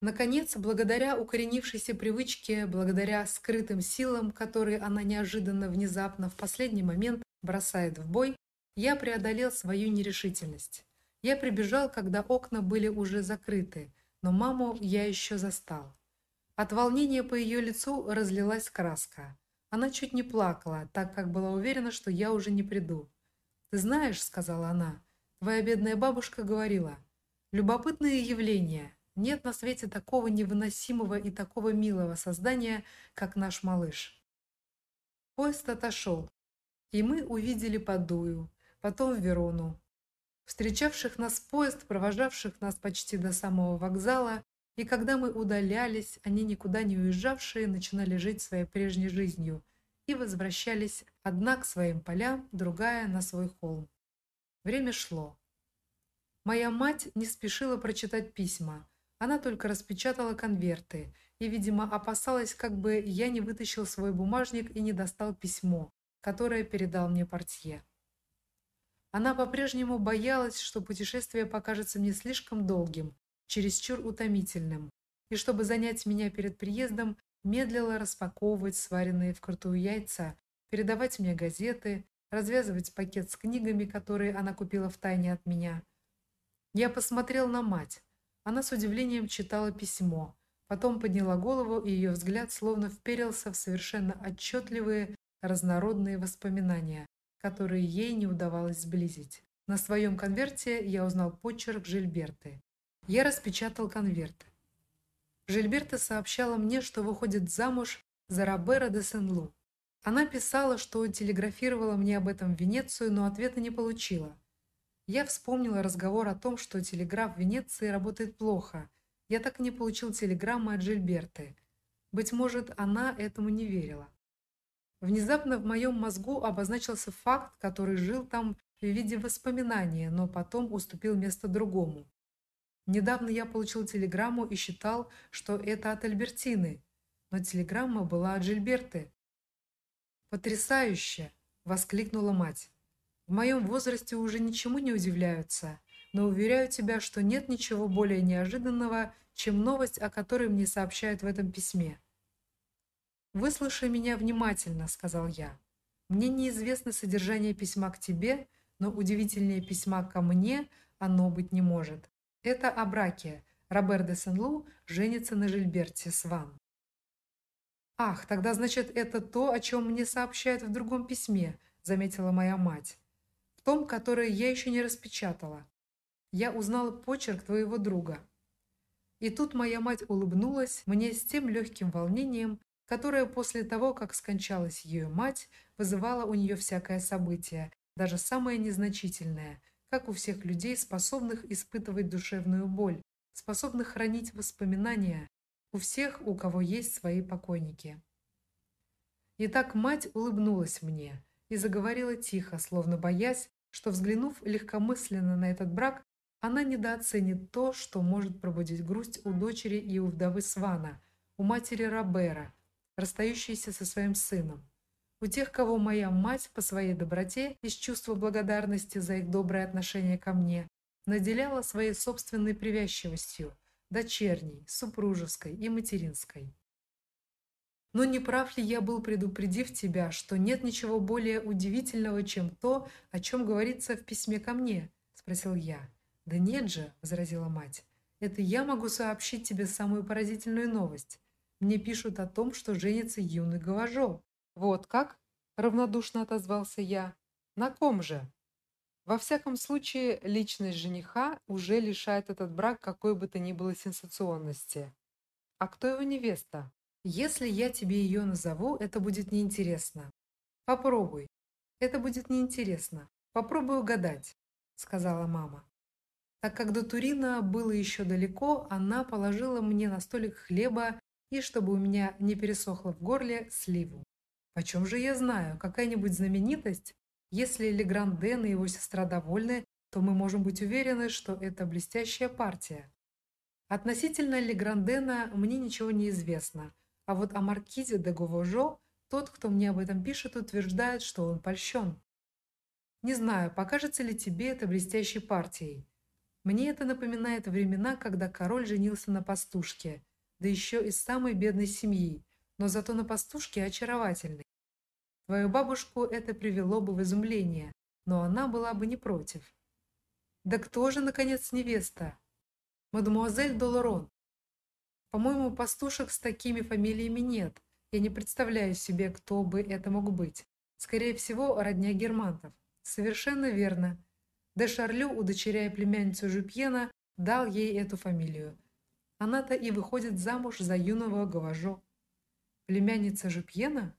Наконец, благодаря укоренившейся привычке, благодаря скрытым силам, которые она неожиданно, внезапно, в последний момент бросает в бой, я преодолел свою нерешительность. Я прибежал, когда окна были уже закрыты, но маму я еще застал. От волнения по ее лицу разлилась краска. Она чуть не плакала, так как была уверена, что я уже не приду. «Ты знаешь», — сказала она, — «твоя бедная бабушка говорила, любопытное явление. Нет на свете такого невыносимого и такого милого создания, как наш малыш». Поезд отошел, и мы увидели Падую, потом Верону. Встречавших нас поезд, провожавших нас почти до самого вокзала, и когда мы удалялись, они никуда не уезжавшие начинали жить своей прежней жизнью и возвращались одна к своим полям, другая на свой холм. Время шло. Моя мать не спешила прочитать письма. Она только распечатала конверты и, видимо, опасалась, как бы я не вытащил свой бумажник и не достал письмо, которое передал мне портье. Она по-прежнему боялась, что путешествие покажется мне слишком долгим, чересчур утомительным, и чтобы занять меня перед приездом, медлила распаковывать сваренные вкрутую яйца, передавать мне газеты, развязывать пакет с книгами, которые она купила втайне от меня. Я посмотрел на мать. Она с удивлением читала письмо, потом подняла голову, и ее взгляд словно вперился в совершенно отчетливые разнородные воспоминания, которые ей не удавалось сблизить. На своем конверте я узнал почерк Жильберты. Я распечатал конверт. Жильберта сообщала мне, что выходит замуж за Робера де Сен-Лу. Она писала, что телеграфировала мне об этом в Венецию, но ответа не получила. Я вспомнила разговор о том, что телеграф в Венеции работает плохо. Я так и не получил телеграммы от Жильберты. Быть может, она этому не верила. Внезапно в моем мозгу обозначился факт, который жил там в виде воспоминания, но потом уступил место другому. Недавно я получил телеграмму и считал, что это от Альбертины, но телеграмма была от Жильберты. «Потрясающе!» – воскликнула мать. «В моем возрасте уже ничему не удивляются, но уверяю тебя, что нет ничего более неожиданного, чем новость, о которой мне сообщают в этом письме». «Выслушай меня внимательно», – сказал я. «Мне неизвестно содержание письма к тебе, но удивительнее письма ко мне оно быть не может. Это о браке. Робер де Сен-Лу женится на Жильберте Сван». «Ах, тогда, значит, это то, о чем мне сообщают в другом письме», – заметила моя мать. «В том, которое я еще не распечатала. Я узнала почерк твоего друга». И тут моя мать улыбнулась мне с тем легким волнением, которая после того, как скончалась ее мать, вызывала у нее всякое событие, даже самое незначительное, как у всех людей, способных испытывать душевную боль, способных хранить воспоминания, у всех, у кого есть свои покойники. Итак, мать улыбнулась мне и заговорила тихо, словно боясь, что, взглянув легкомысленно на этот брак, она недооценит то, что может пробудить грусть у дочери и у вдовы Свана, у матери Робера, расстающейся со своим сыном. У тех, кого моя мать по своей доброте, из чувства благодарности за их доброе отношение ко мне, наделяла своей собственной привязчивостью, дочерней, супружеской и материнской. Но не прав ли я был, предупредив тебя, что нет ничего более удивительного, чем то, о чем говорится в письме ко мне? спросил я. Да нет же, возразила мать. Это я могу сообщить тебе самую поразительную новость. Мне пишут о том, что женится юный Гаважо. Вот как? равнодушно отозвался я. На ком же? Во всяком случае, личность жениха уже лишает этот брак какой бы то ни было сенсационности. А кто его невеста? Если я тебе ее назову, это будет неинтересно. Попробуй. Это будет неинтересно. Попробуй угадать, сказала мама. Так как до Турина было еще далеко, она положила мне на столик хлеба и, чтобы у меня не пересохло в горле, сливу. Почем же я знаю, какая-нибудь знаменитость? Если Легранден и его сестра довольны, то мы можем быть уверены, что это блестящая партия. Относительно Леграндена мне ничего не известно, а вот о маркизе де Говожо тот, кто мне об этом пишет, утверждает, что он польщен. Не знаю, покажется ли тебе это блестящей партией. Мне это напоминает времена, когда король женился на пастушке, да еще из самой бедной семьи, но зато на пастушке очаровательной. Твою бабушку это привело бы в изумление, но она была бы не против. Да кто же, наконец, невеста? Мадемуазель Долорон. По-моему, пастушек с такими фамилиями нет. Я не представляю себе, кто бы это мог быть. Скорее всего, родня германтов. Совершенно верно. Де Шарлю, удочеряя племянницу Жупьена, дал ей эту фамилию. Она-то и выходит замуж за юного Гаважо. Племянница Жупьена?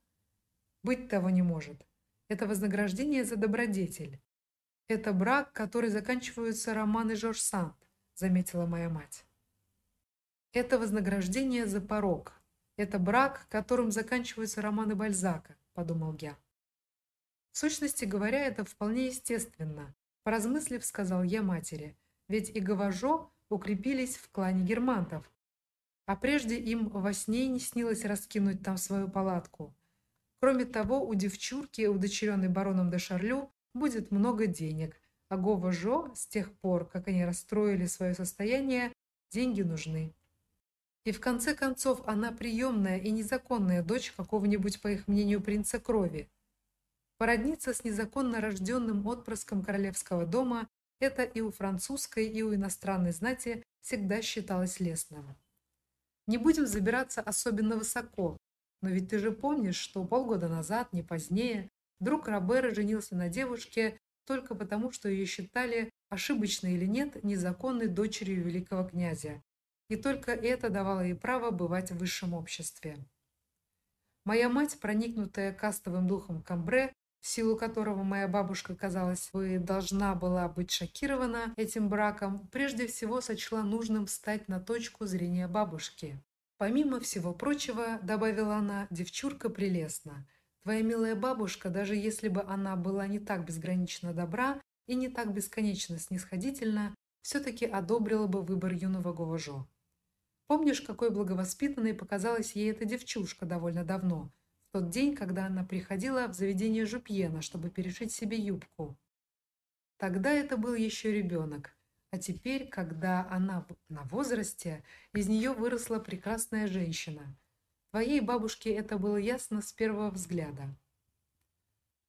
Быть того не может. Это вознаграждение за добродетель. Это брак, который заканчивается романы Жорж Санд, заметила моя мать. Это вознаграждение за порог. Это брак, которым заканчиваются романы Бальзака, подумал я. В сущности говоря, это вполне естественно, поразмыслив, сказал я матери. Ведь и Гаважо укрепились в клане германтов, а прежде им во сне не снилось раскинуть там свою палатку. Кроме того, у девчурки, удочеренной бароном де Шарлю, будет много денег, а Гова-Жо с тех пор, как они расстроили свое состояние, деньги нужны. И в конце концов она приемная и незаконная дочь какого-нибудь, по их мнению, принца крови. Породниться с незаконно рожденным отпрыском королевского дома это и у французской, и у иностранной знати всегда считалось лестным. Не будем забираться особенно высоко, но ведь ты же помнишь, что полгода назад, не позднее, друг Робера женился на девушке только потому, что ее считали, ошибочно или нет, незаконной дочерью великого князя. И только это давало ей право бывать в высшем обществе. Моя мать, проникнутая кастовым духом Камбре, в силу которого моя бабушка, казалось бы, должна была быть шокирована этим браком, прежде всего сочла нужным встать на точку зрения бабушки. Помимо всего прочего, добавила она, девчурка прелестна. Твоя милая бабушка, даже если бы она была не так безгранично добра и не так бесконечно снисходительна, все-таки одобрила бы выбор юного Говожо. Помнишь, какой благовоспитанной показалась ей эта девчушка довольно давно, в тот день, когда она приходила в заведение Жупьена, чтобы перешить себе юбку? Тогда это был еще ребенок, а теперь, когда она на возрасте, из нее выросла прекрасная женщина. Твоей бабушке это было ясно с первого взгляда.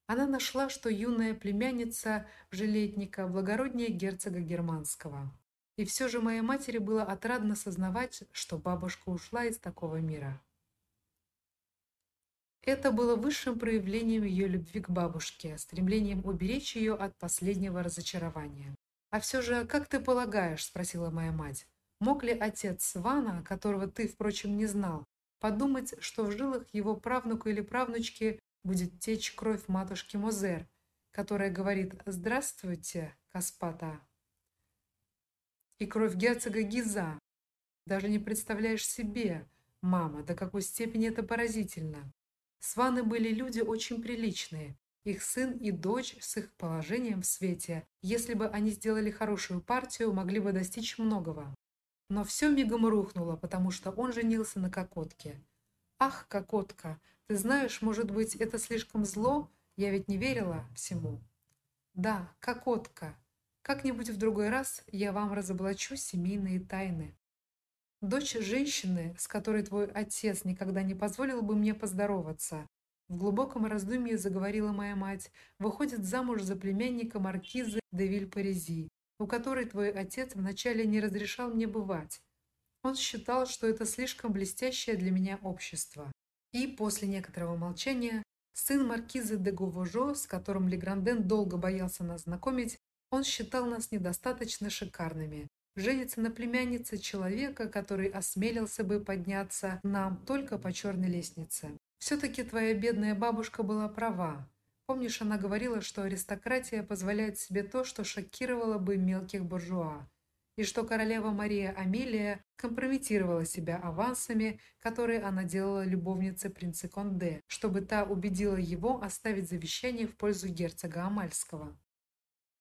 Она нашла, что юная племянница жилетника благороднее герцога германского. И все же моей матери было отрадно сознавать, что бабушка ушла из такого мира. Это было высшим проявлением ее любви к бабушке, стремлением уберечь ее от последнего разочарования. «А все же, как ты полагаешь?» – спросила моя мать. «Мог ли отец Свана, которого ты, впрочем, не знал, подумать, что в жилах его правнука или правнучки будет течь кровь матушки Мозер, которая говорит «Здравствуйте, Каспата», и кровь герцога Гиза? Даже не представляешь себе, мама, до какой степени это поразительно. Сваны были люди очень приличные, их сын и дочь с их положением в свете, если бы они сделали хорошую партию, могли бы достичь многого. Но все мигом рухнуло, потому что он женился на Кокотке. Ах, Кокотка, ты знаешь, может быть, это слишком зло? Я ведь не верила всему. Да, Кокотка. Как-нибудь в другой раз я вам разоблачу семейные тайны. Дочь женщины, с которой твой отец никогда не позволил бы мне поздороваться, в глубоком раздумье заговорила моя мать. Выходит замуж за племянника маркизы де Вильпарези, у которой твой отец вначале не разрешал мне бывать. Он считал, что это слишком блестящее для меня общество. И после некоторого молчания сын маркизы де Гувожо, с которым Легранден долго боялся нас знакомить, он считал нас недостаточно шикарными. Женится на племяннице человека, который осмелился бы подняться нам только по черной лестнице. Все-таки твоя бедная бабушка была права. Помнишь, она говорила, что аристократия позволяет себе то, что шокировало бы мелких буржуа, и что королева Мария Амелия компрометировала себя авансами, которые она делала любовнице принца Конде, чтобы та убедила его оставить завещание в пользу герцога Амальского.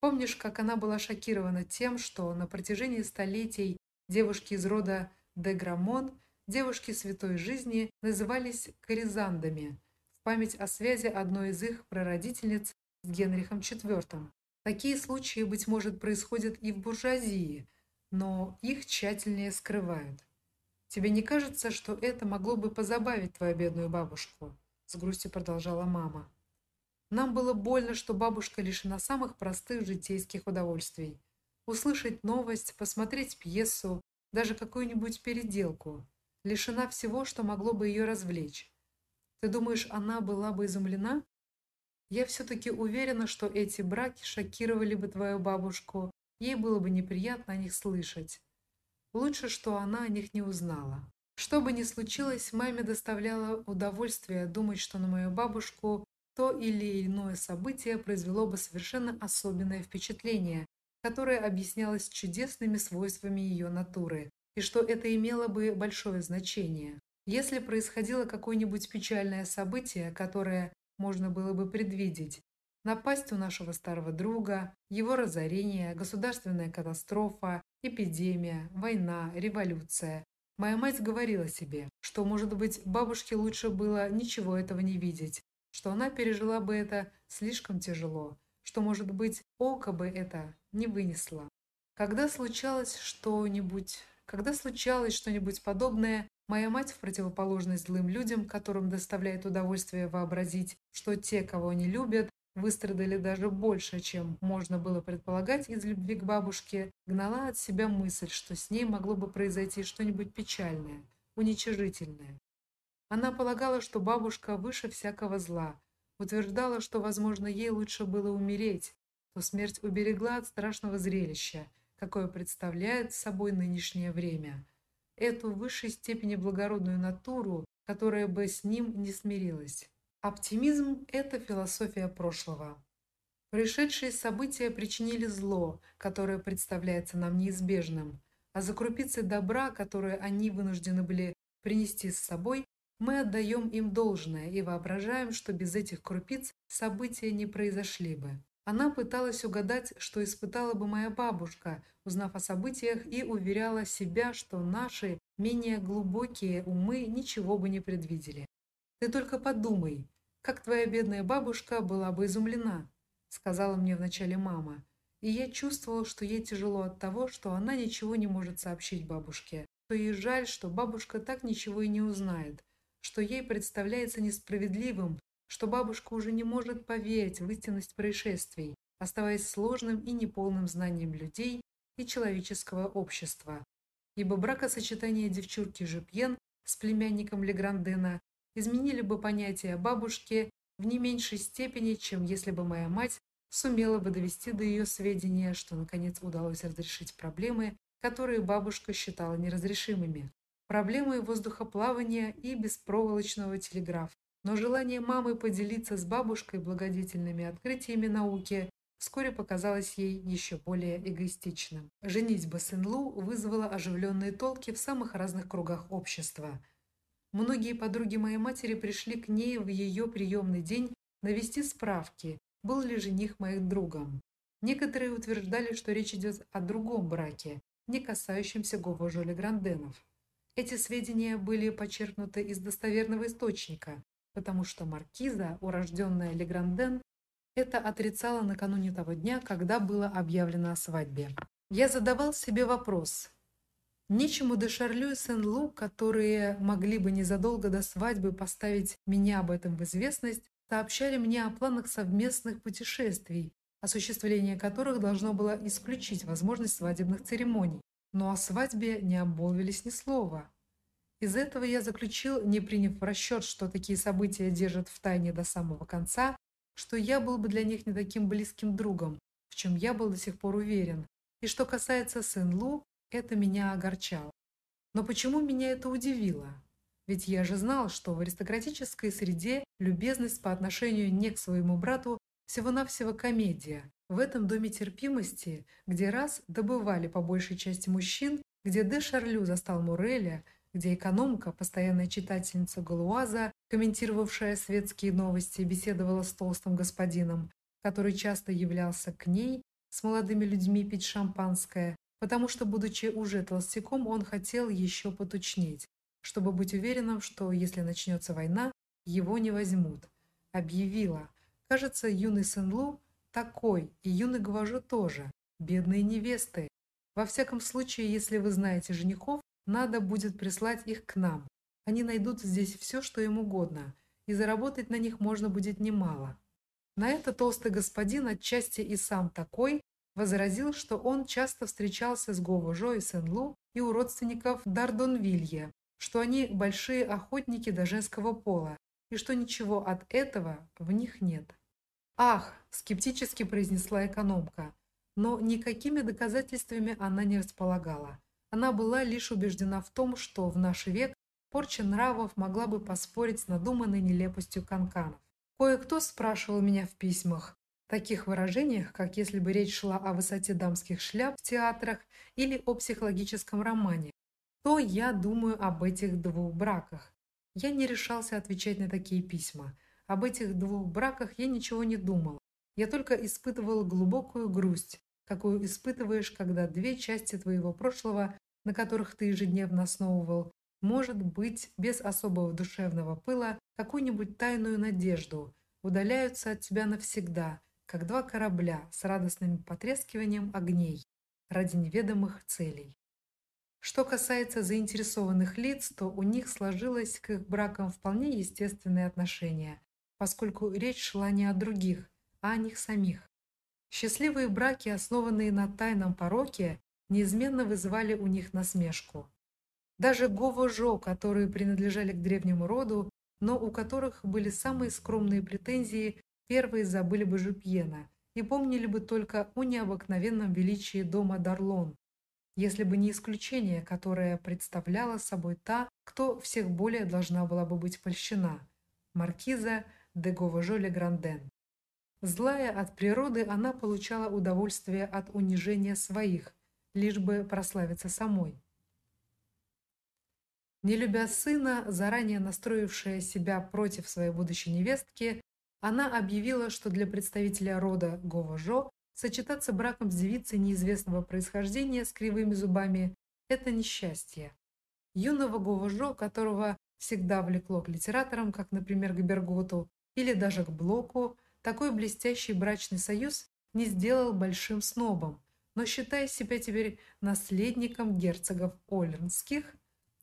Помнишь, как она была шокирована тем, что на протяжении столетий девушки из рода де Грамон девушки святой жизни назывались коризандами в память о связи одной из их прародительниц с Генрихом IV. Такие случаи, быть может, происходят и в буржуазии, но их тщательнее скрывают. Тебе не кажется, что это могло бы позабавить твою бедную бабушку? С грустью продолжала мама. Нам было больно, что бабушка лишена самых простых житейских удовольствий. Услышать новость, посмотреть пьесу, даже какую-нибудь переделку. Лишена всего, что могло бы ее развлечь. Ты думаешь, она была бы изумлена? Я все-таки уверена, что эти браки шокировали бы твою бабушку. Ей было бы неприятно о них слышать. Лучше, что она о них не узнала. Что бы ни случилось, маме доставляло удовольствие думать, что на мою бабушку то или иное событие произвело бы совершенно особенное впечатление, которое объяснялось чудесными свойствами ее натуры, и что это имело бы большое значение. Если происходило какое-нибудь печальное событие, которое можно было бы предвидеть, напасть у нашего старого друга, его разорение, государственная катастрофа, эпидемия, война, революция. Моя мать говорила себе, что, может быть, бабушке лучше было ничего этого не видеть, что она пережила бы это слишком тяжело, что, может быть, око бы это не вынесло. Когда случалось что-нибудь, когда случалось что-нибудь подобное, моя мать, в противоположность злым людям, которым доставляет удовольствие вообразить, что те, кого они любят, выстрадали даже больше, чем можно было предполагать из любви к бабушке, гнала от себя мысль, что с ней могло бы произойти что-нибудь печальное, уничижительное. Она полагала, что бабушка выше всякого зла, утверждала, что, возможно, ей лучше было умереть, то смерть уберегла от страшного зрелища, какое представляет собой нынешнее время. Эту в высшей степени благородную натуру, которая бы с ним не смирилась. Оптимизм – это философия прошлого. Пришедшие события причинили зло, которое представляется нам неизбежным, а за крупицы добра, которые они вынуждены были принести с собой, мы отдаем им должное и воображаем, что без этих крупиц события не произошли бы. Она пыталась угадать, что испытала бы моя бабушка, узнав о событиях, и уверяла себя, что наши менее глубокие умы ничего бы не предвидели. Ты только подумай, как твоя бедная бабушка была бы изумлена, сказала мне вначале мама. И я чувствовала, что ей тяжело от того, что она ничего не может сообщить бабушке, что ей жаль, что бабушка так ничего и не узнает, что ей представляется несправедливым, что бабушка уже не может поверить в истинность происшествий, оставаясь сложным и неполным знанием людей и человеческого общества. Ибо бракосочетание девчурки Жепьен с племянником Леграндена изменили бы понятие о бабушке в не меньшей степени, чем если бы моя мать сумела бы довести до ее сведения, что наконец удалось разрешить проблемы, которые бабушка считала неразрешимыми. Проблемы воздухоплавания и беспроволочного телеграфа. Но желание мамы поделиться с бабушкой благодетельными открытиями науки вскоре показалось ей еще более эгоистичным. Женитьба Сен-Лу вызвала оживленные толки в самых разных кругах общества – Многие подруги моей матери пришли к ней в ее приемный день навести справки, был ли жених моих другом. Некоторые утверждали, что речь идет о другом браке, не касающемся Говожо Легранденов. Эти сведения были почерпнуты из достоверного источника, потому что маркиза, урожденная Легранден, это отрицала накануне того дня, когда было объявлено о свадьбе. Я задавал себе вопрос, Нечему де Шарлю и Сен-Лу, которые могли бы незадолго до свадьбы поставить меня об этом в известность, сообщали мне о планах совместных путешествий, осуществление которых должно было исключить возможность свадебных церемоний. Но о свадьбе не обмолвились ни слова. Из этого я заключил, не приняв в расчет, что такие события держат в тайне до самого конца, что я был бы для них не таким близким другом, в чем я был до сих пор уверен. И что касается Сен-Лу, это меня огорчало. Но почему меня это удивило? Ведь я же знал, что в аристократической среде любезность по отношению не к своему брату всего-навсего комедия. В этом доме терпимости, где раз добывали по большей части мужчин, где де Шарлю застал Муреля, где экономка, постоянная читательница Галуаза, комментировавшая светские новости, беседовала с толстым господином, который часто являлся к ней с молодыми людьми пить шампанское, потому что, будучи уже толстяком, он хотел еще потучнеть, чтобы быть уверенным, что если начнется война, его не возьмут. Объявила. Кажется, юный Сен-Лу такой, и юный Гважо тоже. Бедные невесты. Во всяком случае, если вы знаете женихов, надо будет прислать их к нам. Они найдут здесь все, что им угодно, и заработать на них можно будет немало. На это толстый господин, отчасти и сам такой, возразил, что он часто встречался с Говожо и Сен-Лу и у родственников Дардонвилье, что они большие охотники до женского пола, и что ничего от этого в них нет. «Ах!» – скептически произнесла экономка, но никакими доказательствами она не располагала. Она была лишь убеждена в том, что в наш век порча нравов могла бы поспорить с надуманной нелепостью канканов. Кое-кто спрашивал меня в письмах, таких выражениях, как если бы речь шла о высоте дамских шляп в театрах или о психологическом романе, то я думаю об этих двух браках. Я не решался отвечать на такие письма. Об этих двух браках я ничего не думал. Я только испытывал глубокую грусть, какую испытываешь, когда две части твоего прошлого, на которых ты ежедневно основывал, может быть, без особого душевного пыла, какую-нибудь тайную надежду, удаляются от тебя навсегда, как два корабля с радостным потрескиванием огней ради неведомых целей. Что касается заинтересованных лиц, то у них сложилось к их бракам вполне естественное отношение, поскольку речь шла не о других, а о них самих. Счастливые браки, основанные на тайном пороке, неизменно вызывали у них насмешку. Даже Говожо, которые принадлежали к древнему роду, но у которых были самые скромные претензии, первые забыли бы Жупьена и помнили бы только о необыкновенном величии дома Дарлон, если бы не исключение, которое представляла собой та, кто всех более должна была бы быть польщена – маркиза де Говожо-Ле-Гранден. Злая от природы, она получала удовольствие от унижения своих, лишь бы прославиться самой. Не любя сына, заранее настроившая себя против своей будущей невестки, она объявила, что для представителя рода Говожо сочетаться браком с девицей неизвестного происхождения с кривыми зубами – это несчастье. Юного Говожо, которого всегда влекло к литераторам, как, например, к Берготу, или даже к Блоку, такой блестящий брачный союз не сделал большим снобом, но считая себя теперь наследником герцогов Олернских,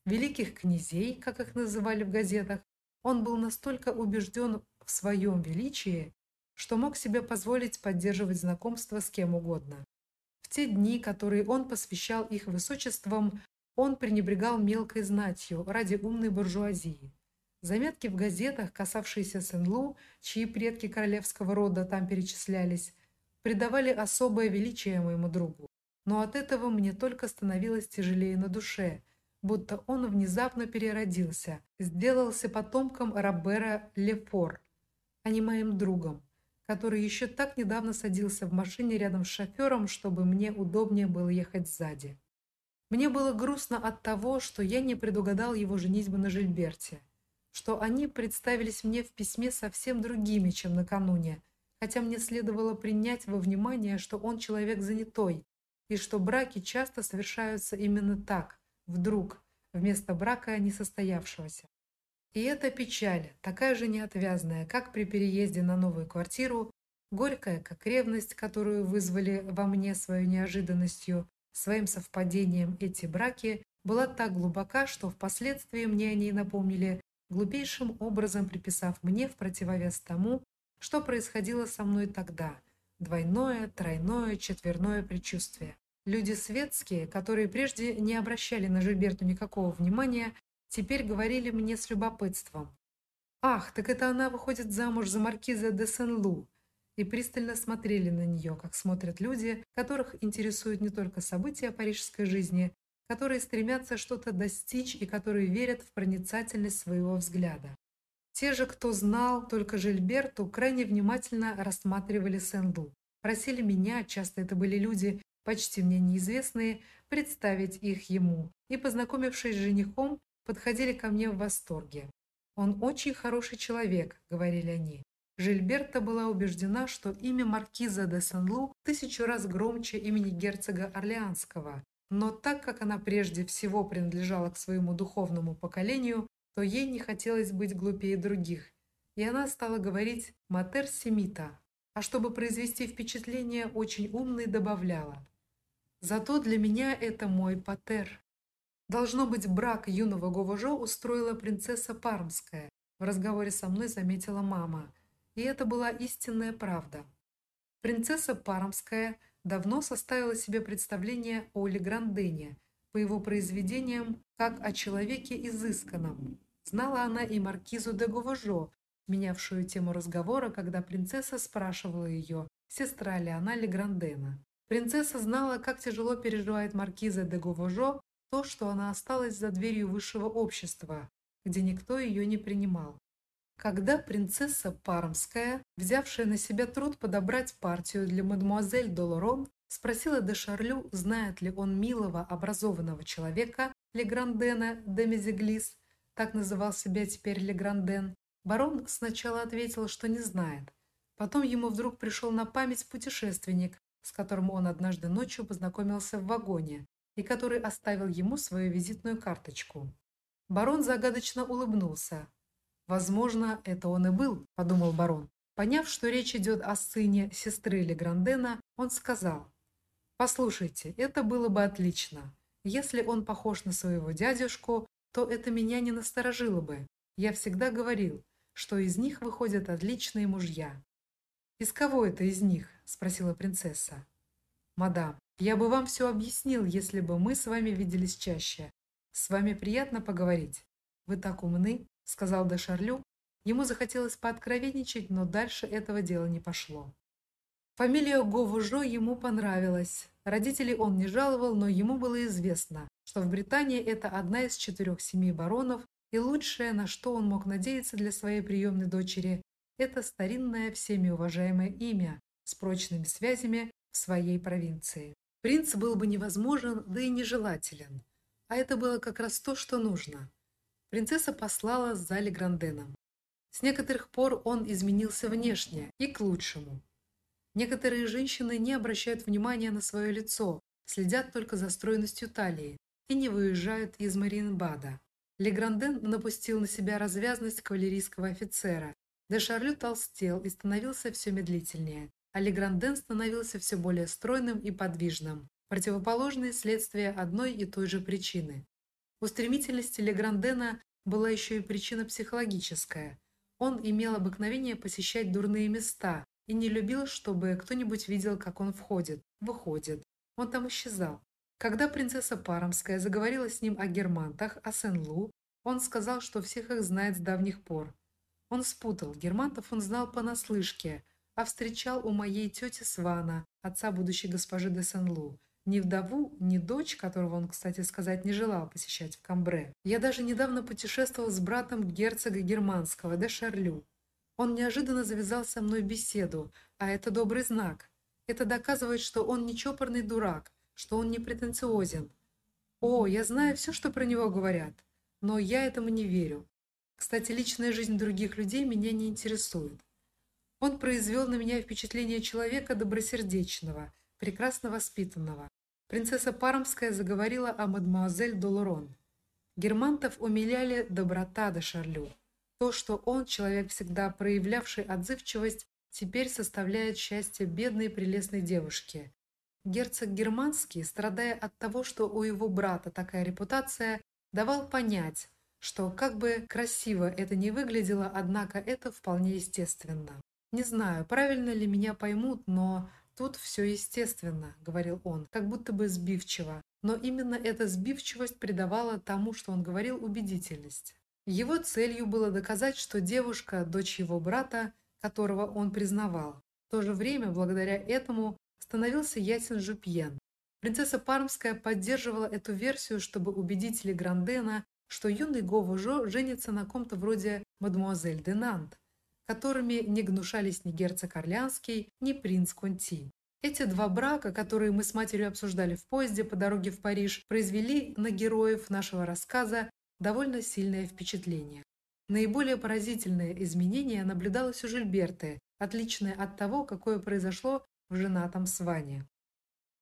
великих князей, как их называли в газетах, он был настолько убежден в своем величии, что мог себе позволить поддерживать знакомство с кем угодно. В те дни, которые он посвящал их высочествам, он пренебрегал мелкой знатью ради умной буржуазии. Заметки в газетах, касавшиеся Сен-Лу, чьи предки королевского рода там перечислялись, придавали особое величие моему другу. Но от этого мне только становилось тяжелее на душе, будто он внезапно переродился, сделался потомком Робера Лефор, а не моим другом, который еще так недавно садился в машине рядом с шофером, чтобы мне удобнее было ехать сзади. Мне было грустно от того, что я не предугадал его женитьбу на Жильберте, что они представились мне в письме совсем другими, чем накануне, хотя мне следовало принять во внимание, что он человек занятой, и что браки часто совершаются именно так, вдруг, вместо брака несостоявшегося. И эта печаль, такая же неотвязная, как при переезде на новую квартиру, горькая, как ревность, которую вызвали во мне своей неожиданностью, своим совпадением эти браки, была так глубока, что впоследствии мне они напомнили, глупейшим образом приписав мне в противовес тому, что происходило со мной тогда, двойное, тройное, четверное предчувствие. Люди светские, которые прежде не обращали на Жильберту никакого внимания, теперь говорили мне с любопытством. «Ах, так это она выходит замуж за маркиза де Сен-Лу!» и пристально смотрели на нее, как смотрят люди, которых интересуют не только события парижской жизни, которые стремятся что-то достичь и которые верят в проницательность своего взгляда. Те же, кто знал только Жильберту, крайне внимательно рассматривали Сен-Лу. Просили меня, часто это были люди, почти мне неизвестные, представить их ему, и, познакомившись с женихом, подходили ко мне в восторге. «Он очень хороший человек», — говорили они. Жильберта была убеждена, что имя маркиза де Сен-Лу тысячу раз громче имени герцога Орлеанского, но так как она прежде всего принадлежала к своему духовному поколению, то ей не хотелось быть глупее других, и она стала говорить «матер семита», а чтобы произвести впечатление, очень умной добавляла. Зато для меня это мой патер. Должно быть, брак юного Говожо устроила принцесса Пармская. В разговоре со мной заметила мама. И это была истинная правда. Принцесса Пармская давно составила себе представление о Леграндене по его произведениям как о человеке изысканном. Знала она и маркизу де Говожо, менявшую тему разговора, когда принцесса спрашивала ее, сестра ли она Леграндена. Принцесса знала, как тяжело переживает маркиза де Говожо то, что она осталась за дверью высшего общества, где никто ее не принимал. Когда принцесса Пармская, взявшая на себя труд подобрать партию для мадемуазель Долорон, спросила де Шарлю, знает ли он милого, образованного человека Леграндена де Мезеглис, так называл себя теперь Легранден, барон сначала ответил, что не знает. Потом ему вдруг пришел на память путешественник, с которым он однажды ночью познакомился в вагоне и который оставил ему свою визитную карточку. Барон загадочно улыбнулся. «Возможно, это он и был», – подумал барон. Поняв, что речь идет о сыне сестры Леграндена, он сказал, «Послушайте, это было бы отлично. Если он похож на своего дядюшку, то это меня не насторожило бы. Я всегда говорил, что из них выходят отличные мужья. «Из кого это из них?» – спросила принцесса. «Мадам, я бы вам все объяснил, если бы мы с вами виделись чаще. С вами приятно поговорить. Вы так умны», – сказал де Шарлю. Ему захотелось пооткровенничать, но дальше этого дела не пошло. Фамилия Говужо ему понравилась. Родителей он не жаловал, но ему было известно, что в Британии это одна из четырех семей баронов, и лучшее, на что он мог надеяться для своей приемной дочери, это старинное всеми уважаемое имя с прочными связями в своей провинции. Принц был бы невозможен, да и нежелателен. А это было как раз то, что нужно. Принцесса послала за Легранденом. С некоторых пор он изменился внешне и к лучшему. Некоторые женщины не обращают внимания на свое лицо, следят только за стройностью талии и не выезжают из Мариенбада. Легранден напустил на себя развязность кавалерийского офицера. Де Шарлю толстел и становился все медлительнее, а Легранден становился все более стройным и подвижным. Противоположные следствия одной и той же причины. У стремительности Леграндена была еще и причина психологическая. Он имел обыкновение посещать дурные места и не любил, чтобы кто-нибудь видел, как он входит, выходит. Он там исчезал. Когда принцесса Пармская заговорила с ним о германтах, о Сен-Лу, он сказал, что всех их знает с давних пор. Он спутал, германтов он знал понаслышке, а встречал у моей тети Свана, отца будущей госпожи де Сен-Лу, ни вдову, ни дочь, которого он, кстати сказать, не желал посещать в Камбре. Я даже недавно путешествовал с братом герцога германского, де Шарлю. Он неожиданно завязал со мной беседу, а это добрый знак. Это доказывает, что он не чопорный дурак, что он не претенциозен. О, я знаю все, что про него говорят, но я этому не верю. Кстати, личная жизнь других людей меня не интересует. Он произвел на меня впечатление человека добросердечного, прекрасно воспитанного. Принцесса Пармская заговорила о мадемуазель Долорон. Германтов умиляли доброта де Шарлю. То, что он, человек, всегда проявлявший отзывчивость, теперь составляет счастье бедной прелестной девушки. Герцог Германский, страдая от того, что у его брата такая репутация, давал понять, что как бы красиво это ни выглядело, однако это вполне естественно. «Не знаю, правильно ли меня поймут, но тут все естественно», — говорил он, как будто бы сбивчиво. Но именно эта сбивчивость придавала тому, что он говорил, убедительность. Его целью было доказать, что девушка – дочь его брата, которого он признавал. В то же время, благодаря этому, становился ясен Жупьен. Принцесса Пармская поддерживала эту версию, чтобы убедить Леграндена, что юный Говужо женится на ком-то вроде мадемуазель де Нант, которыми не гнушались ни герцог Орлеанский, ни принц Конти. Эти два брака, которые мы с матерью обсуждали в поезде по дороге в Париж, произвели на героев нашего рассказа довольно сильное впечатление. Наиболее поразительное изменение наблюдалось у Жильберты, отличное от того, какое произошло в женатом Сване.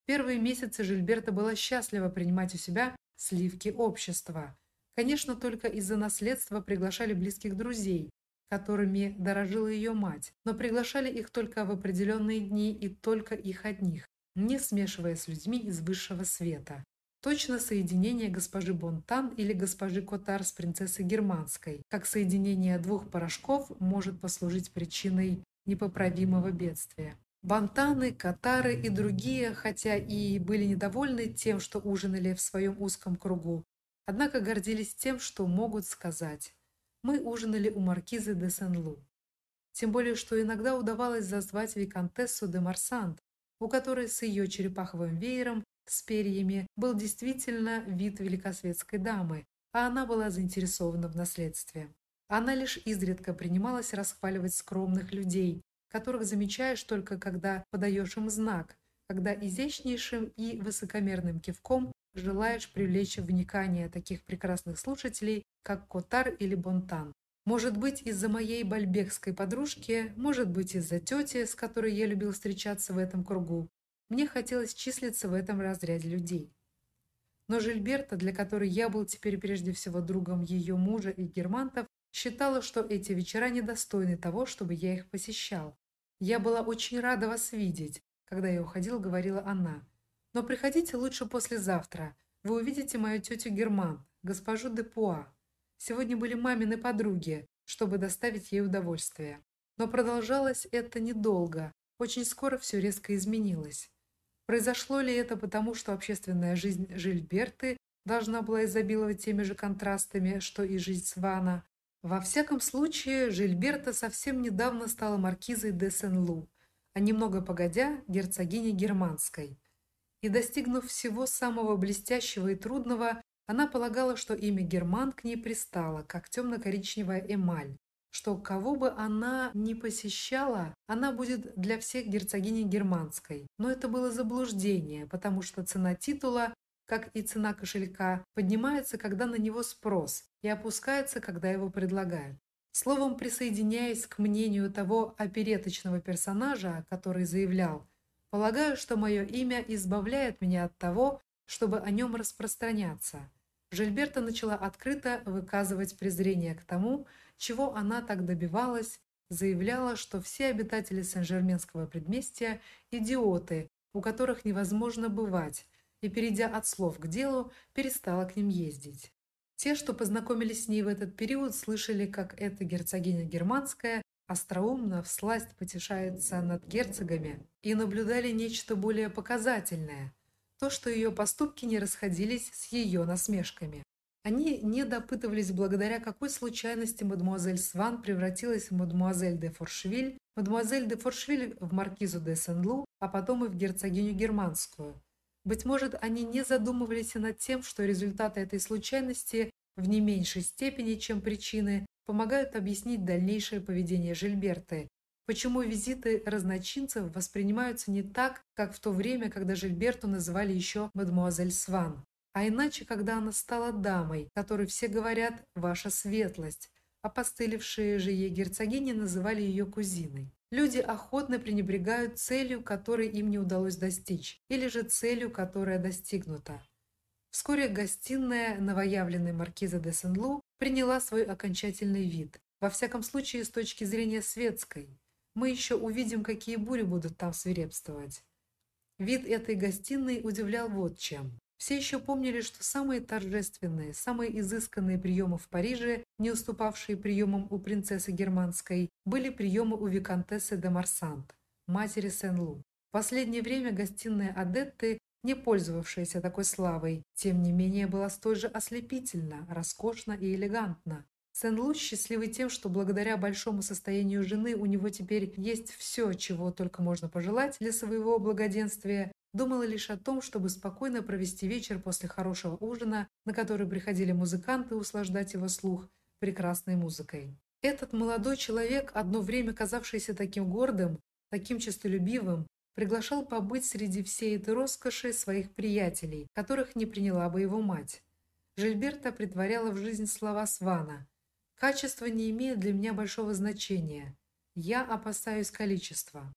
Первые месяцы Жильберта была счастлива принимать у себя сливки общества. Конечно, только из-за наследства приглашали близких друзей, которыми дорожила ее мать, но приглашали их только в определенные дни и только их одних, не смешивая с людьми из высшего света. Точно соединение госпожи Бонтан или госпожи Котар с принцессой Германской, как соединение двух порошков может послужить причиной непоправимого бедствия. Бантаны, катары и другие, хотя и были недовольны тем, что ужинали в своем узком кругу, однако гордились тем, что могут сказать мы ужинали у маркизы де Сен-Лу. Тем более, что иногда удавалось зазвать виконтессу де Марсант, у которой с ее черепаховым веером с перьями был действительно вид великосветской дамы, а она была заинтересована в наследстве. Она лишь изредка принималась расхваливать скромных людей, которых замечаешь только когда подаешь им знак, когда изящнейшим и высокомерным кивком желаешь привлечь внимание таких прекрасных слушателей, как Котар или Бонтан. Может быть, из-за моей бальбекской подружки, может быть, из-за тети, с которой я любил встречаться в этом кругу. Мне хотелось числиться в этом разряде людей. Но Жильберта, для которой я был теперь прежде всего другом ее мужа и германтов, считала, что эти вечера недостойны того, чтобы я их посещал. «Я была очень рада вас видеть», – когда я уходил, говорила она. «Но приходите лучше послезавтра. Вы увидите мою тетю Герман, госпожу де Пуа. Сегодня были мамины подруги, чтобы доставить ей удовольствие. Но продолжалось это недолго. Очень скоро все резко изменилось. Произошло ли это потому, что общественная жизнь Жильберты должна была изобиловать теми же контрастами, что и жизнь Свана? Во всяком случае, Жильберта совсем недавно стала маркизой де Сен-Лу, а немного погодя герцогиней Германской. И достигнув всего самого блестящего и трудного, она полагала, что имя Герман к ней пристало, как темно-коричневая эмаль, что кого бы она ни посещала, она будет для всех герцогиней Германской. Но это было заблуждение, потому что цена титула, как и цена кошелька, поднимается, когда на него спрос, и опускается, когда его предлагают. Словом, присоединяясь к мнению того опереточного персонажа, который заявлял, полагаю, что мое имя избавляет меня от того, чтобы о нем распространяться. Жильберта начала открыто выказывать презрение к тому, чего она так добивалась, заявляла, что все обитатели Сен-Жерменского предместья – идиоты, у которых невозможно бывать, и, перейдя от слов к делу, перестала к ним ездить. Те, что познакомились с ней в этот период, слышали, как эта герцогиня германская остроумно всласть потешается над герцогами и наблюдали нечто более показательное – то, что ее поступки не расходились с ее насмешками. Они не допытывались, благодаря какой случайности мадемуазель Сван превратилась в мадемуазель де Форшвиль, мадемуазель де Форшвиль в маркизу де Сен-Лу, а потом и в герцогиню Германскую. Быть может, они не задумывались над тем, что результаты этой случайности в не меньшей степени, чем причины, помогают объяснить дальнейшее поведение Жильберты, Почему визиты разночинцев воспринимаются не так, как в то время, когда Жильберту называли еще мадемуазель Сван, а иначе, когда она стала дамой, которой все говорят «ваша светлость», а постылившие же ей герцогини называли ее кузиной. Люди охотно пренебрегают целью, которой им не удалось достичь, или же целью, которая достигнута. Вскоре гостиная новоявленной маркиза де Сен-Лу приняла свой окончательный вид, во всяком случае с точки зрения светской. Мы еще увидим, какие бури будут там свирепствовать. Вид этой гостиной удивлял вот чем. Все еще помнили, что самые торжественные, самые изысканные приемы в Париже, не уступавшие приемам у принцессы германской, были приемы у виконтессы де Марсант, матери Сен-Лу. В последнее время гостиная Адетты, не пользовавшаяся такой славой, тем не менее была столь же ослепительна, роскошна и элегантна. Сен-Лу счастливый тем, что благодаря большому состоянию жены у него теперь есть все, чего только можно пожелать для своего благоденствия, думала лишь о том, чтобы спокойно провести вечер после хорошего ужина, на который приходили музыканты услаждать его слух прекрасной музыкой. Этот молодой человек, одно время казавшийся таким гордым, таким честолюбивым, приглашал побыть среди всей этой роскоши своих приятелей, которых не приняла бы его мать. Жильберта притворяла в жизнь слова Свана – Качество не имеет для меня большого значения. Я опасаюсь количества.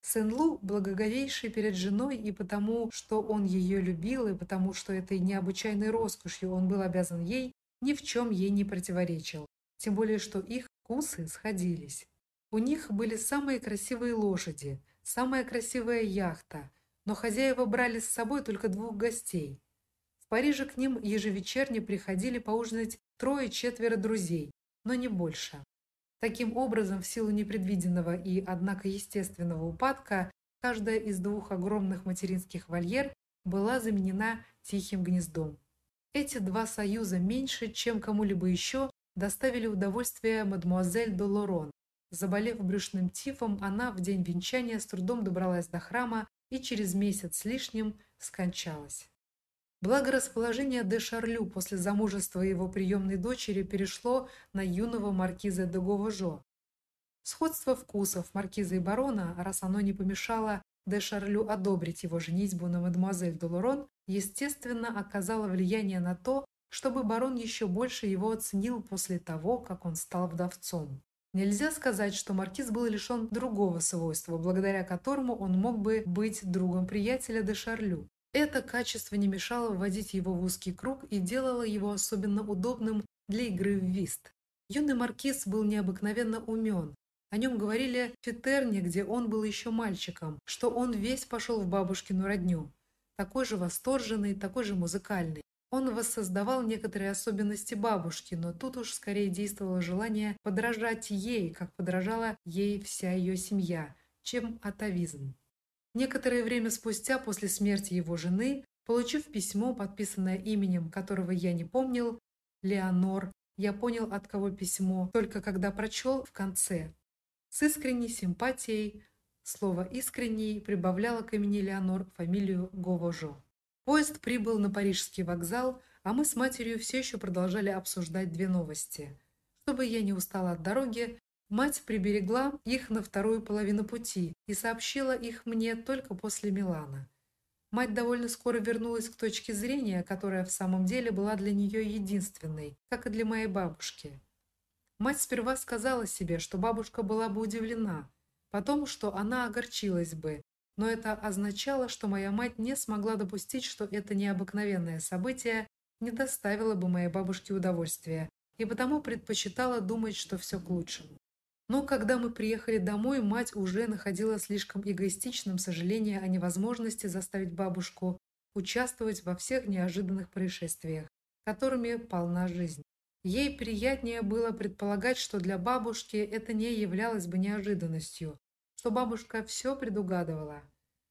Сен-Лу благоговейший перед женой и потому, что он ее любил, и потому, что этой необычайной роскошью он был обязан ей, ни в чем ей не противоречил. Тем более, что их Вкусы сходились. У них были самые красивые лошади, самая красивая яхта, но хозяева брали с собой только двух гостей. В Париже к ним ежевечерне приходили поужинать трое-четверо друзей, но не больше. Таким образом, в силу непредвиденного и, однако, естественного упадка, каждая из двух огромных материнских вольер была заменена тихим гнездом. Эти два союза меньше, чем кому-либо еще, доставили удовольствие мадмуазель Долорон. Заболев брюшным тифом, она в день венчания с трудом добралась до храма и через месяц с лишним скончалась. Благорасположение де Шарлю после замужества его приемной дочери перешло на юного маркиза де Говожо. Сходство вкусов маркиза и барона, раз оно не помешало де Шарлю одобрить его женитьбу на мадемуазель Долорон, естественно, оказало влияние на то, чтобы барон еще больше его оценил после того, как он стал вдовцом. Нельзя сказать, что маркиз был лишен другого свойства, благодаря которому он мог бы быть другом приятеля де Шарлю. Это качество не мешало вводить его в узкий круг и делало его особенно удобным для игры в вист. Юный маркиз был необыкновенно умен. О нем говорили в Фитерне, где он был еще мальчиком, что он весь пошел в бабушкину родню. Такой же восторженный, такой же музыкальный. Он воссоздавал некоторые особенности бабушки, но тут уж скорее действовало желание подражать ей, как подражала ей вся ее семья, чем атовизм. Некоторое время спустя, после смерти его жены, получив письмо, подписанное именем, которого я не помнил, Леонор, я понял, от кого письмо, только когда прочел в конце. С искренней симпатией, слово «искренний» прибавляло к имени Леонор фамилию Говожо. Поезд прибыл на парижский вокзал, а мы с матерью все еще продолжали обсуждать две новости. Чтобы я не устала от дороги, Мать приберегла их на вторую половину пути и сообщила их мне только после Милана. Мать довольно скоро вернулась к точке зрения, которая в самом деле была для нее единственной, как и для моей бабушки. Мать сперва сказала себе, что бабушка была бы удивлена, потом, что она огорчилась бы, но это означало, что моя мать не смогла допустить, что это необыкновенное событие не доставило бы моей бабушке удовольствия, и потому предпочитала думать, что все к лучшему. Но когда мы приехали домой, мать уже находила слишком эгоистичным сожаление о невозможности заставить бабушку участвовать во всех неожиданных происшествиях, которыми полна жизнь. Ей приятнее было предполагать, что для бабушки это не являлось бы неожиданностью, что бабушка все предугадывала.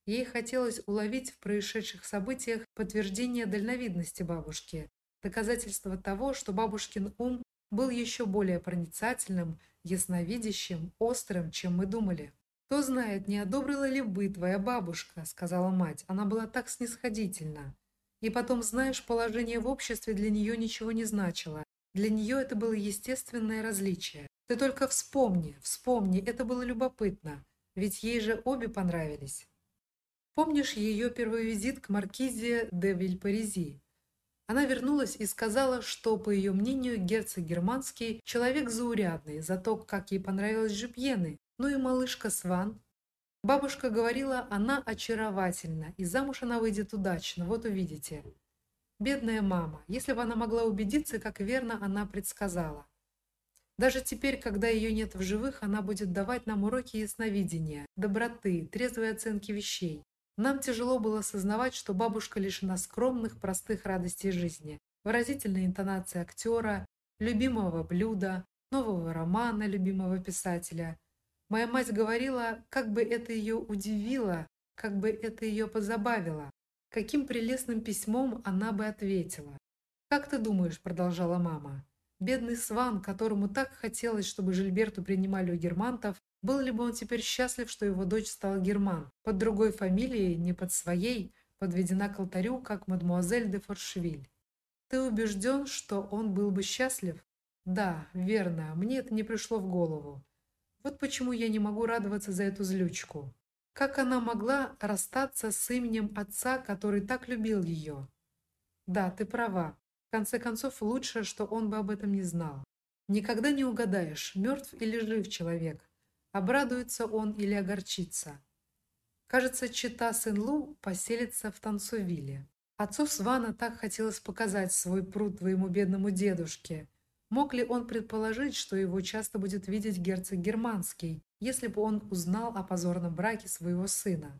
Ей хотелось уловить в происшедших событиях подтверждение дальновидности бабушки, доказательство того, что бабушкин ум был еще более проницательным, ясновидящим, острым, чем мы думали. «Кто знает, не одобрила ли бы твоя бабушка», — сказала мать. Она была так снисходительна. И потом, знаешь, положение в обществе для нее ничего не значило. Для нее это было естественное различие. Ты только вспомни, вспомни, это было любопытно. Ведь ей же обе понравились. Помнишь ее первый визит к маркизе де Вильпарези? Она вернулась и сказала, что, по ее мнению, герцог германский человек заурядный, зато как ей понравилась Жипьены, ну и малышка Сван. Бабушка говорила, она очаровательна, и замуж она выйдет удачно, вот увидите. Бедная мама, если бы она могла убедиться, как верно она предсказала. Даже теперь, когда ее нет в живых, она будет давать нам уроки ясновидения, доброты, трезвой оценки вещей. Нам тяжело было осознавать, что бабушка лишена скромных, простых радостей жизни, выразительной интонации актера, любимого блюда, нового романа любимого писателя. Моя мать говорила, как бы это ее удивило, как бы это ее позабавило, каким прелестным письмом она бы ответила. «Как ты думаешь?» – продолжала мама. Бедный Сван, которому так хотелось, чтобы Жильберту принимали у германтов, был ли бы он теперь счастлив, что его дочь стала Герман, под другой фамилией, не под своей, подведена к алтарю, как мадмуазель де Форшвиль? Ты убежден, что он был бы счастлив? Да, верно, мне это не пришло в голову. Вот почему я не могу радоваться за эту злючку. Как она могла расстаться с именем отца, который так любил ее? Да, ты права. Конце концов, лучше, что он бы об этом не знал. Никогда не угадаешь, мертв или жив человек. Обрадуется он или огорчится. Кажется, чита Сен-Лу поселится в Танцувиле. Отцу Свана так хотелось показать свой пруд твоему бедному дедушке. Мог ли он предположить, что его часто будет видеть герцог Германский, если бы он узнал о позорном браке своего сына?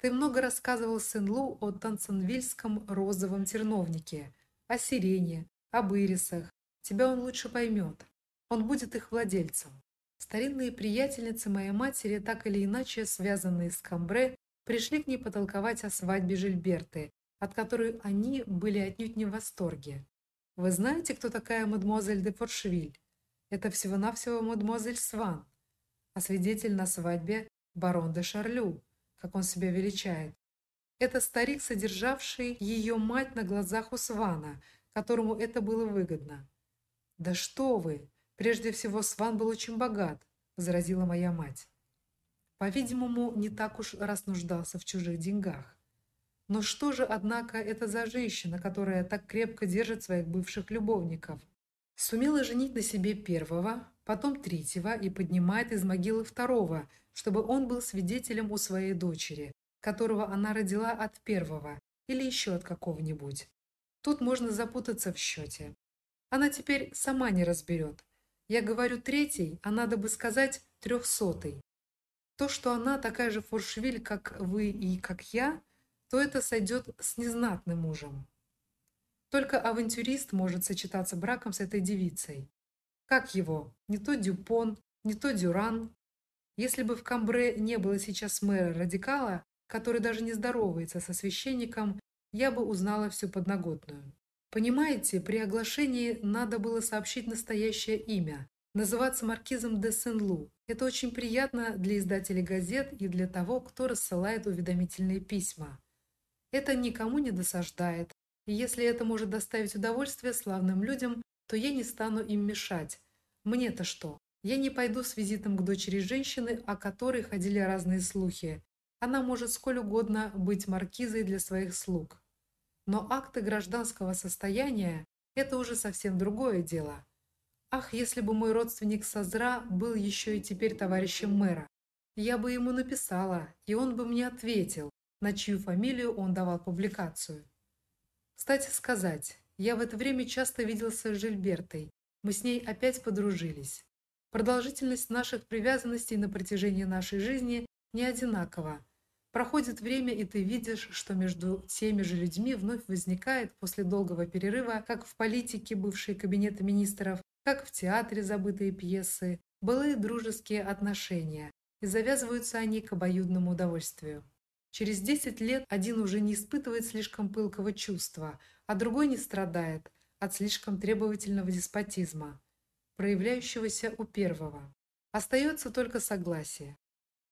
Ты много рассказывал Сен-Лу о Танцанвильском розовом терновнике, о сирене, об ирисах. Тебя он лучше поймет. Он будет их владельцем. Старинные приятельницы моей матери, так или иначе связанные с Камбре, пришли к ней потолковать о свадьбе Жильберты, от которой они были отнюдь не в восторге. Вы знаете, кто такая мадемуазель де Форшвиль? Это всего-навсего мадемуазель Сван, а свидетель на свадьбе барон де Шарлю, как он себя величает. Это старик, содержавший ее мать на глазах у Свана, которому это было выгодно. Да что вы? Прежде всего, Сван был очень богат, возразила моя мать. По-видимому, не так уж раз нуждался в чужих деньгах. Но что же, однако, это за женщина, которая так крепко держит своих бывших любовников? Сумела женить на себе первого, потом третьего и поднимает из могилы второго, чтобы он был свидетелем у своей дочери, которого она родила от первого или еще от какого-нибудь. Тут можно запутаться в счете. Она теперь сама не разберет. Я говорю третий, а надо бы сказать трехсотый. То, что она такая же фуршвиль, как вы и как я, то это сойдет с незнатным мужем. Только авантюрист может сочетаться браком с этой девицей. Как его? Не то Дюпон, не то Дюран. Если бы в Камбре не было сейчас мэра-радикала, который даже не здоровается со священником, я бы узнала всю подноготную. Понимаете, при оглашении надо было сообщить настоящее имя, называться маркизом де Сен-Лу. Это очень приятно для издателей газет и для того, кто рассылает уведомительные письма. Это никому не досаждает, и если это может доставить удовольствие славным людям, то я не стану им мешать. Мне-то что? Я не пойду с визитом к дочери женщины, о которой ходили разные слухи. Она может сколь угодно быть маркизой для своих слуг. Но акты гражданского состояния – это уже совсем другое дело. Ах, если бы мой родственник Сазра был еще и теперь товарищем мэра. Я бы ему написала, и он бы мне ответил, на чью фамилию он давал публикацию. Кстати сказать, я в это время часто виделся с Жильбертой. Мы с ней опять подружились. Продолжительность наших привязанностей на протяжении нашей жизни не одинакова. Проходит время, и ты видишь, что между теми же людьми вновь возникает после долгого перерыва, как в политике бывшие кабинеты министров, как в театре забытые пьесы, былые дружеские отношения, и завязываются они к обоюдному удовольствию. Через 10 лет один уже не испытывает слишком пылкого чувства, а другой не страдает от слишком требовательного деспотизма, проявляющегося у первого. Остается только согласие.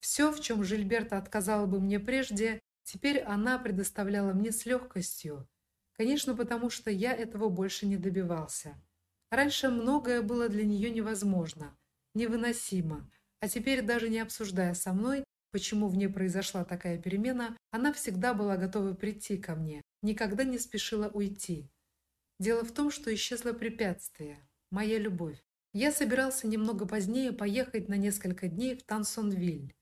Все, в чем Жильберта отказала бы мне прежде, теперь она предоставляла мне с легкостью. Конечно, потому что я этого больше не добивался. Раньше многое было для нее невозможно, невыносимо, а теперь даже не обсуждая со мной, почему в ней произошла такая перемена, она всегда была готова прийти ко мне, никогда не спешила уйти. Дело в том, что исчезло препятствие моя любовь. Я собирался немного позднее поехать на несколько дней в Тансонвиль.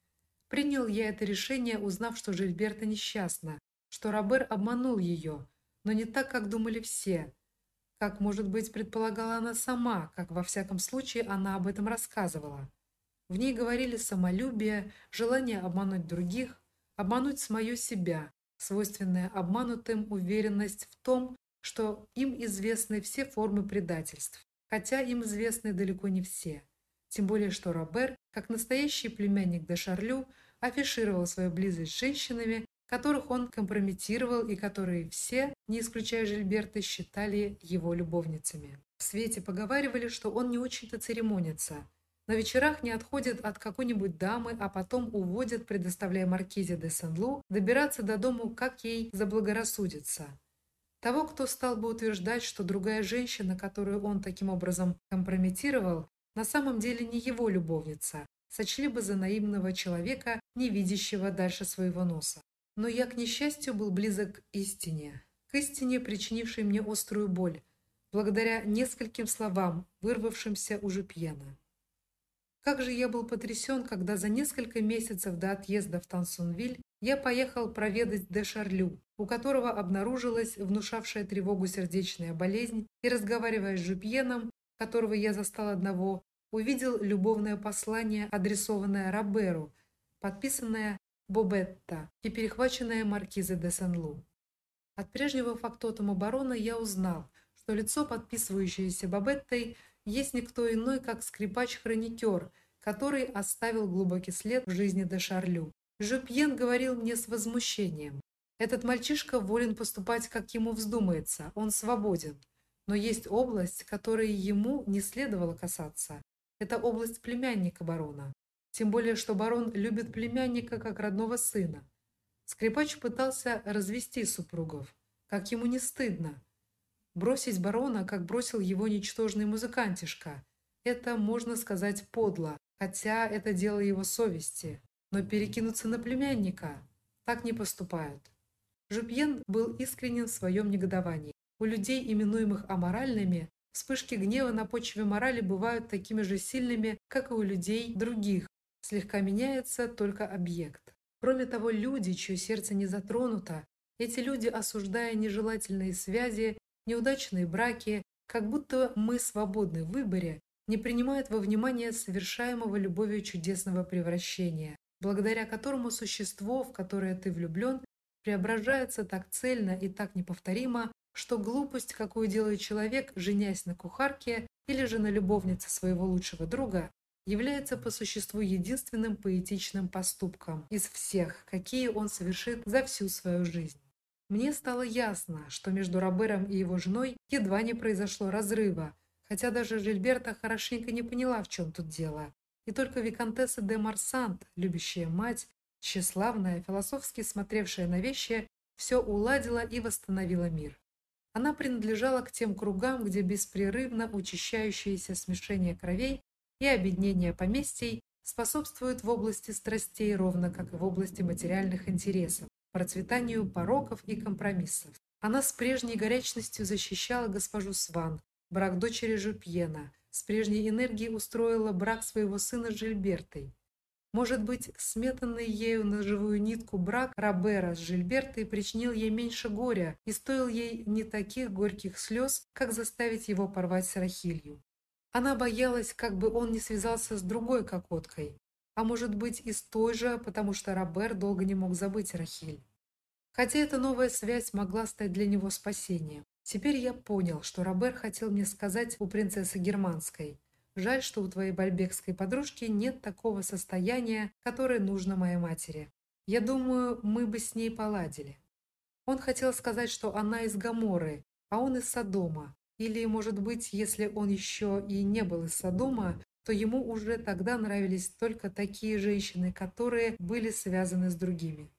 Принял я это решение, узнав, что Жильберта несчастна, что Робер обманул ее, но не так, как думали все. Как, может быть, предполагала она сама, как во всяком случае она об этом рассказывала. В ней говорили самолюбие, желание обмануть других, обмануть самое себя, свойственная обманутым уверенность в том, что им известны все формы предательств, хотя им известны далеко не все. Тем более, что Робер, как настоящий племянник де Шарлю, афишировал свою близость с женщинами, которых он компрометировал и которые все, не исключая Жильберты, считали его любовницами. В свете поговаривали, что он не очень-то церемонится – на вечерах не отходит от какой-нибудь дамы, а потом уводит, предоставляя маркизе де Сен-Лу добираться до дому, как ей заблагорассудится. Того, кто стал бы утверждать, что другая женщина, которую он таким образом компрометировал, на самом деле не его любовница, сочли бы за наивного человека, не видящего дальше своего носа. Но я, к несчастью, был близок к истине, к истине, причинившей мне острую боль, благодаря нескольким словам, вырвавшимся уже пьяно. Как же я был потрясен, когда за несколько месяцев до отъезда в Тансонвиль я поехал проведать де Шарлю, у которого обнаружилась внушавшая тревогу сердечная болезнь, и, разговаривая с Жупьеном, которого я застал одного, увидел любовное послание, адресованное Роберу, подписанное Бобетта и перехваченное маркизой де Сен-Лу. От прежнего фактотума барона я узнал, что лицо, подписывающееся Бобеттой, есть никто иной, как скрипач-хроникер, который оставил глубокий след в жизни де Шарлю. Жюпьен говорил мне с возмущением. Этот мальчишка волен поступать, как ему вздумается, он свободен. Но есть область, которой ему не следовало касаться. Это область племянника барона. Тем более, что барон любит племянника как родного сына. Скрипач пытался развести супругов. Как ему не стыдно. Бросить барона, как бросил его ничтожный музыкантишка. Это, можно сказать, подло, хотя это дело его совести. Но перекинуться на племянника так не поступают. Жупьен был искренен в своем негодовании. У людей, именуемых аморальными, вспышки гнева на почве морали бывают такими же сильными, как и у людей других. Слегка меняется только объект. Кроме того, люди, чье сердце не затронуто, эти люди, осуждая нежелательные связи, неудачные браки, как будто мы свободны в выборе, не принимают во внимание совершаемого любовью чудесного превращения, благодаря которому существо, в которое ты влюблен, преображается так цельно и так неповторимо, что глупость, какую делает человек, женясь на кухарке или же на любовнице своего лучшего друга, является по существу единственным поэтичным поступком из всех, какие он совершит за всю свою жизнь. Мне стало ясно, что между Робером и его женой едва не произошло разрыва, хотя даже Жильберта хорошенько не поняла, в чем тут дело. И только виконтесса де Марсант, любящая мать, тщеславная, философски смотревшая на вещи, все уладила и восстановила мир. Она принадлежала к тем кругам, где беспрерывно учащающееся смешение кровей и объединение поместий способствуют в области страстей ровно как и в области материальных интересов, процветанию пороков и компромиссов. Она с прежней горячностью защищала госпожу Сван, брак дочери Жупьена, с прежней энергией устроила брак своего сына с Жильбертой. Может быть, сметанный ею на живую нитку брак Робера с Жильбертой причинил ей меньше горя и стоил ей не таких горьких слез, как заставить его порвать с Рахилью. Она боялась, как бы он не связался с другой кокоткой, а может быть и с той же, потому что Робер долго не мог забыть Рахиль. Хотя эта новая связь могла стать для него спасением. Теперь я понял, что Робер хотел мне сказать у принцессы Германской – Жаль, что у твоей бальбекской подружки нет такого состояния, которое нужно моей матери. Я думаю, мы бы с ней поладили. Он хотел сказать, что она из Гаморы, а он из Содома. Или, может быть, если он еще и не был из Содома, то ему уже тогда нравились только такие женщины, которые были связаны с другими.